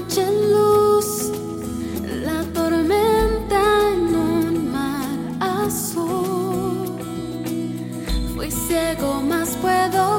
noche en luz, la tormenta en un mar azul. Fui ciego, más puedo